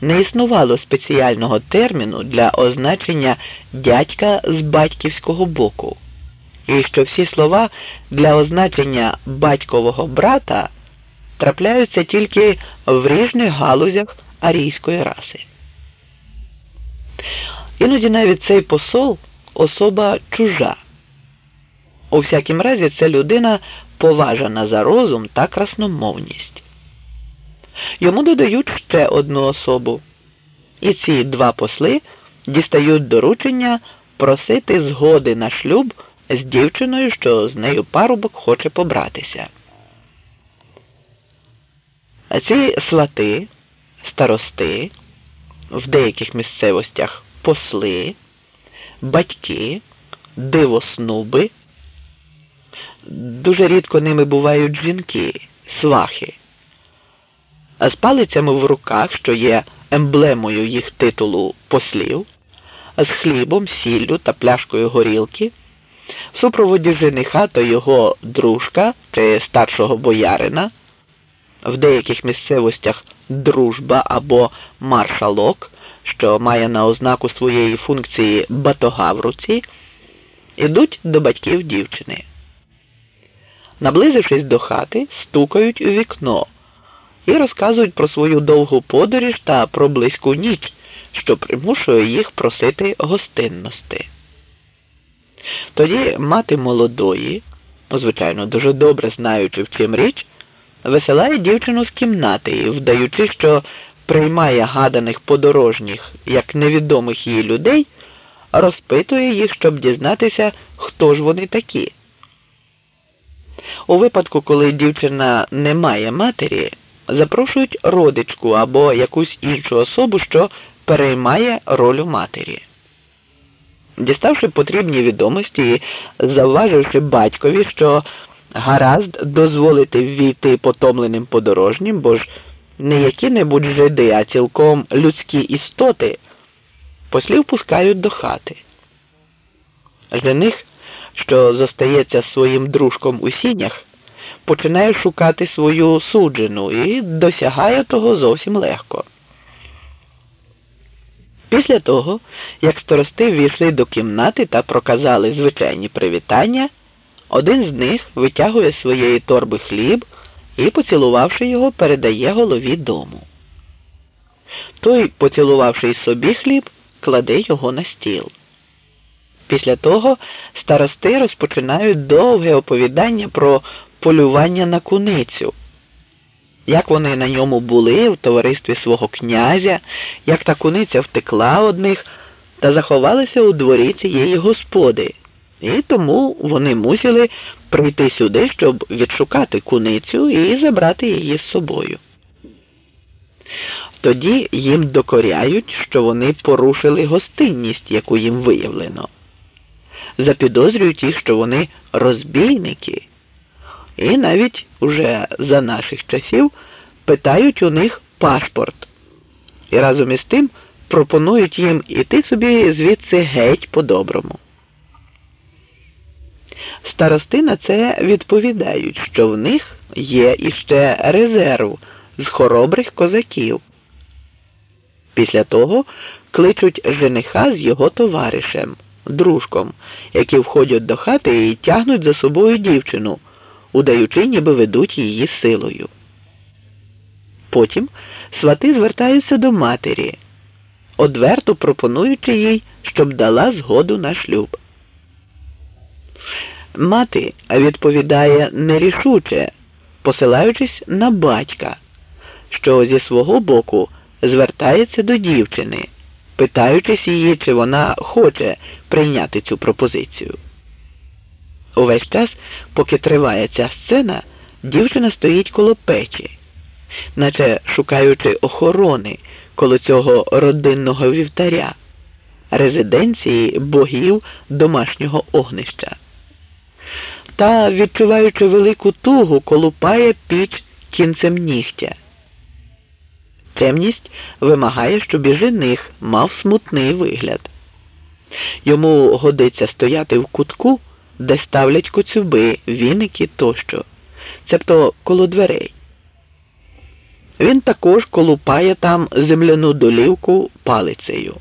не існувало спеціального терміну для означення дядька з батьківського боку, і що всі слова для означення батькового брата трапляються тільки в різних галузях арійської раси. Іноді навіть цей посол особа чужа. У всякім разі, це людина поважана за розум та красномовність. Йому додають ще одну особу, і ці два посли дістають доручення просити згоди на шлюб з дівчиною, що з нею парубок хоче побратися. А ці свати, старости, в деяких місцевостях посли, батьки, дивоснуби. Дуже рідко ними бувають жінки, свахи. З палицями в руках, що є емблемою їх титулу послів, з хлібом, сіллю та пляшкою горілки, в супроводі жениха та його дружка чи старшого боярина, в деяких місцевостях дружба або маршалок, що має на ознаку своєї функції батога в руці, ідуть до батьків дівчини. Наблизившись до хати, стукають у вікно і розказують про свою довгу подорож та про близьку ніч, що примушує їх просити гостинності. Тоді мати молодої, звичайно, дуже добре знаючи, в чим річ, висилає дівчину з кімнати і, вдаючи, що приймає гаданих подорожніх як невідомих їй людей, розпитує їх, щоб дізнатися, хто ж вони такі. У випадку, коли дівчина не має матері, запрошують родичку або якусь іншу особу, що переймає роль матері. Діставши потрібні відомості і завваживши батькові, що гаразд дозволити ввійти потомленим подорожнім, бо ж не які-небудь жиди, а цілком людські істоти, послів пускають до хати. Жених, що зостається своїм дружком у сінях, починає шукати свою суджену і досягає того зовсім легко. Після того, як старости ввійшли до кімнати та проказали звичайні привітання, один з них витягує своєї торби хліб і, поцілувавши його, передає голові дому. Той, поцілувавши собі хліб, кладе його на стіл. Після того старости розпочинають довге оповідання про полювання на куницю, як вони на ньому були в товаристві свого князя, як та куниця втекла одних та заховалася у дворі цієї господи, і тому вони мусили прийти сюди, щоб відшукати куницю і забрати її з собою. Тоді їм докоряють, що вони порушили гостинність, яку їм виявлено. Запідозрюють їх, що вони розбійники, і навіть уже за наших часів питають у них пашпорт. І разом із тим пропонують їм іти собі звідси геть по-доброму. Старости на це відповідають, що в них є іще резерв з хоробрих козаків. Після того кличуть жениха з його товаришем, дружком, які входять до хати і тягнуть за собою дівчину, удаючи, ніби ведуть її силою. Потім свати звертаються до матері, одверто пропонуючи їй, щоб дала згоду на шлюб. Мати відповідає нерішуче, посилаючись на батька, що зі свого боку звертається до дівчини, питаючись її, чи вона хоче прийняти цю пропозицію. Увесь час, поки триває ця сцена, дівчина стоїть коло печі, наче шукаючи охорони коло цього родинного вівтаря, резиденції богів домашнього огнища та, відчуваючи велику тугу, колупає піч кінцем нігтя. Темність вимагає, щоб і жених мав смутний вигляд. Йому годиться стояти в кутку, де ставлять коцюби, віники тощо, цебто коло дверей. він також колупає там земляну долівку палицею.